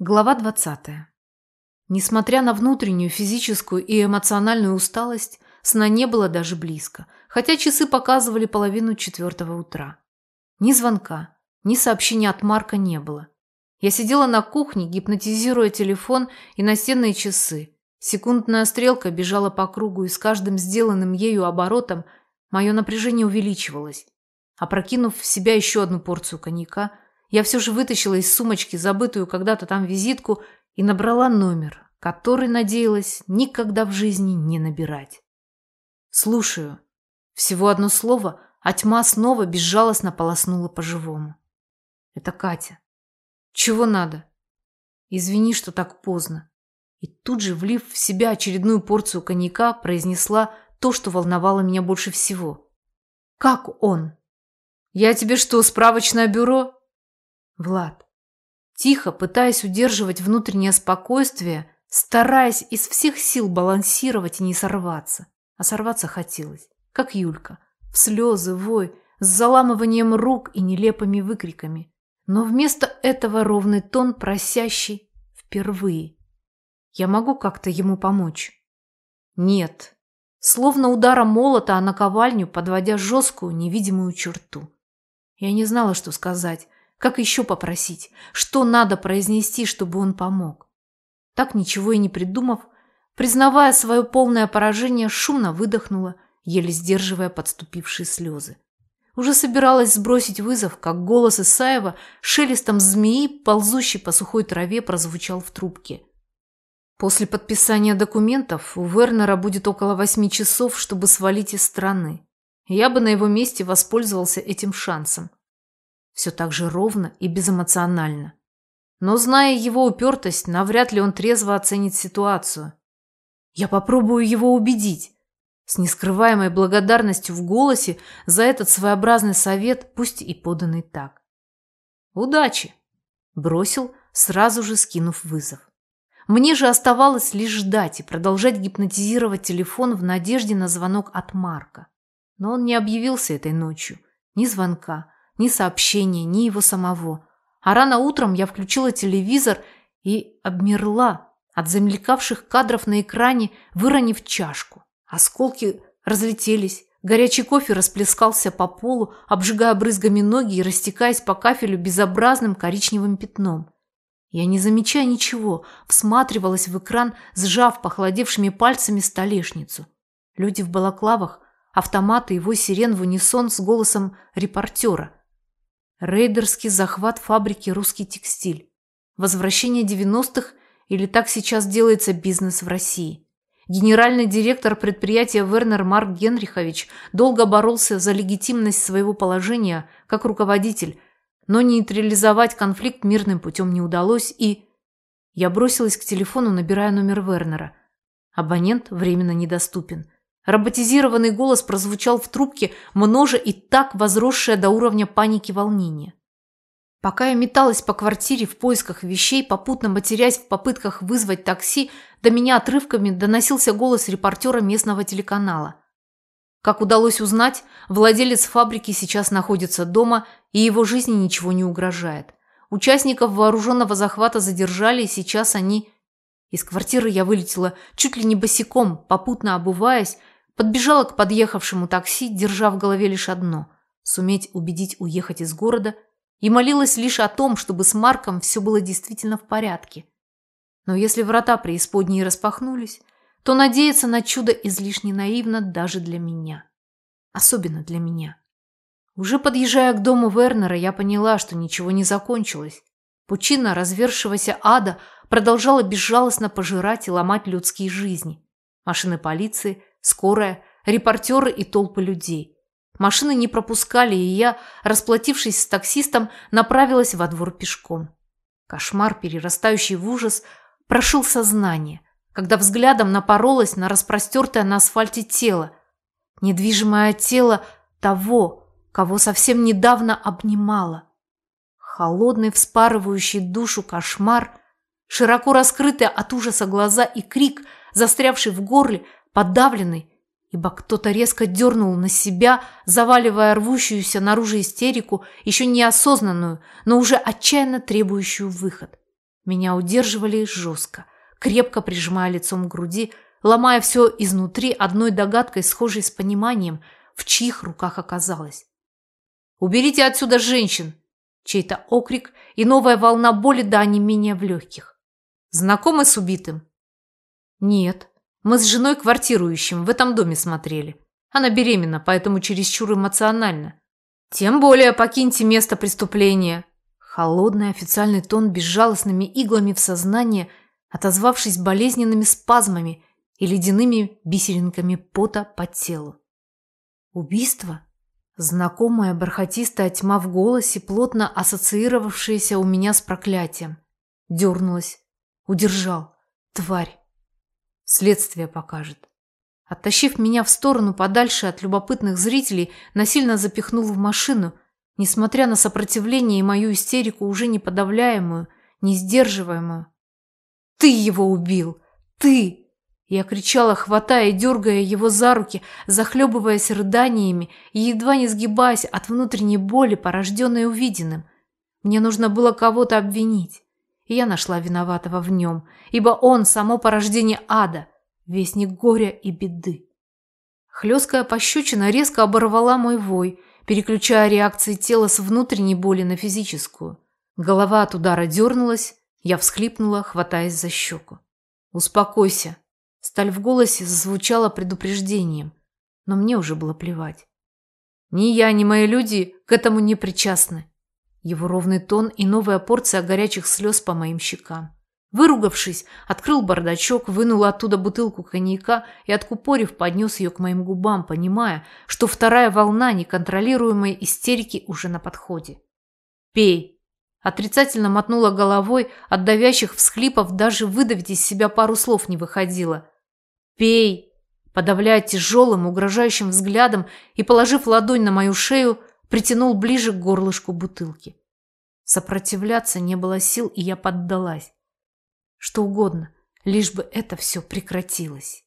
Глава 20. Несмотря на внутреннюю физическую и эмоциональную усталость, сна не было даже близко, хотя часы показывали половину четвертого утра. Ни звонка, ни сообщения от Марка не было. Я сидела на кухне, гипнотизируя телефон и настенные часы. Секундная стрелка бежала по кругу, и с каждым сделанным ею оборотом мое напряжение увеличивалось. Опрокинув в себя еще одну порцию коньяка – я все же вытащила из сумочки забытую когда-то там визитку и набрала номер, который надеялась никогда в жизни не набирать. «Слушаю». Всего одно слово, а тьма снова безжалостно полоснула по-живому. «Это Катя. Чего надо?» «Извини, что так поздно». И тут же, влив в себя очередную порцию коньяка, произнесла то, что волновало меня больше всего. «Как он?» «Я тебе что, справочное бюро?» Влад. Тихо, пытаясь удерживать внутреннее спокойствие, стараясь из всех сил балансировать и не сорваться. А сорваться хотелось, как Юлька, в слезы, вой, с заламыванием рук и нелепыми выкриками. Но вместо этого ровный тон просящий впервые. Я могу как-то ему помочь? Нет. Словно ударом молота о наковальню, подводя жесткую невидимую черту. Я не знала, что сказать, как еще попросить? Что надо произнести, чтобы он помог? Так ничего и не придумав, признавая свое полное поражение, шумно выдохнула, еле сдерживая подступившие слезы. Уже собиралась сбросить вызов, как голос Исаева шелестом змеи, ползущей по сухой траве, прозвучал в трубке. После подписания документов у Вернера будет около восьми часов, чтобы свалить из страны. Я бы на его месте воспользовался этим шансом все так же ровно и безэмоционально. Но, зная его упертость, навряд ли он трезво оценит ситуацию. Я попробую его убедить. С нескрываемой благодарностью в голосе за этот своеобразный совет, пусть и поданный так. «Удачи!» – бросил, сразу же скинув вызов. Мне же оставалось лишь ждать и продолжать гипнотизировать телефон в надежде на звонок от Марка. Но он не объявился этой ночью. Ни звонка, ни сообщения, ни его самого. А рано утром я включила телевизор и обмерла от замелькавших кадров на экране, выронив чашку. Осколки разлетелись, горячий кофе расплескался по полу, обжигая брызгами ноги и растекаясь по кафелю безобразным коричневым пятном. Я, не замечая ничего, всматривалась в экран, сжав похолодевшими пальцами столешницу. Люди в балаклавах, автоматы и вой сирен в унисон с голосом репортера – Рейдерский захват фабрики «Русский текстиль». Возвращение 90-х или так сейчас делается бизнес в России. Генеральный директор предприятия Вернер Марк Генрихович долго боролся за легитимность своего положения как руководитель, но нейтрализовать конфликт мирным путем не удалось и... Я бросилась к телефону, набирая номер Вернера. Абонент временно недоступен. Роботизированный голос прозвучал в трубке, множе и так возросшее до уровня паники волнения. Пока я металась по квартире в поисках вещей, попутно матерясь в попытках вызвать такси, до меня отрывками доносился голос репортера местного телеканала. Как удалось узнать, владелец фабрики сейчас находится дома, и его жизни ничего не угрожает. Участников вооруженного захвата задержали, и сейчас они... Из квартиры я вылетела чуть ли не босиком, попутно обуваясь, Подбежала к подъехавшему такси, держа в голове лишь одно – суметь убедить уехать из города, и молилась лишь о том, чтобы с Марком все было действительно в порядке. Но если врата преисподней распахнулись, то надеяться на чудо излишне наивно даже для меня. Особенно для меня. Уже подъезжая к дому Вернера, я поняла, что ничего не закончилось. Пучина развершегося ада продолжала безжалостно пожирать и ломать людские жизни. Машины полиции, скорая, репортеры и толпы людей. Машины не пропускали, и я, расплатившись с таксистом, направилась во двор пешком. Кошмар, перерастающий в ужас, прошил сознание, когда взглядом напоролась на распростертое на асфальте тело. Недвижимое тело того, кого совсем недавно обнимала. Холодный, вспарывающий душу кошмар, широко раскрытые от ужаса глаза и крик, застрявший в горле, подавленный, ибо кто-то резко дернул на себя, заваливая рвущуюся наружу истерику, еще неосознанную, но уже отчаянно требующую выход. Меня удерживали жестко, крепко прижимая лицом к груди, ломая все изнутри одной догадкой, схожей с пониманием, в чьих руках оказалось. «Уберите отсюда женщин!» Чей-то окрик и новая волна боли до онемения в легких. «Знакомы с убитым?» «Нет. Мы с женой квартирующим в этом доме смотрели. Она беременна, поэтому чересчур эмоциональна. Тем более покиньте место преступления». Холодный официальный тон безжалостными иглами в сознание, отозвавшись болезненными спазмами и ледяными бисеринками пота по телу. Убийство? Знакомая бархатистая тьма в голосе, плотно ассоциировавшаяся у меня с проклятием. Дернулась. Удержал. Тварь. Следствие покажет. Оттащив меня в сторону подальше от любопытных зрителей, насильно запихнул в машину, несмотря на сопротивление и мою истерику, уже не подавляемую, не сдерживаемую. «Ты его убил! Ты!» Я кричала, хватая и дергая его за руки, захлебываясь рыданиями и едва не сгибаясь от внутренней боли, порожденной увиденным. Мне нужно было кого-то обвинить. Я нашла виноватого в нем, ибо он – само порождение ада, вестник горя и беды. Хлесткая пощечина резко оборвала мой вой, переключая реакции тела с внутренней боли на физическую. Голова от удара дернулась, я всхлипнула, хватаясь за щеку. «Успокойся», Сталь в голосе зазвучала предупреждением, но мне уже было плевать. Ни я, ни мои люди к этому не причастны. Его ровный тон и новая порция горячих слез по моим щекам. Выругавшись, открыл бардачок, вынул оттуда бутылку коньяка и, откупорив, поднес ее к моим губам, понимая, что вторая волна неконтролируемой истерики уже на подходе. «Пей!» Отрицательно мотнула головой, от давящих всхлипов даже выдавить из себя пару слов не выходило. «Пей!» Подавляя тяжелым, угрожающим взглядом и, положив ладонь на мою шею, притянул ближе к горлышку бутылки. Сопротивляться не было сил, и я поддалась. Что угодно, лишь бы это все прекратилось.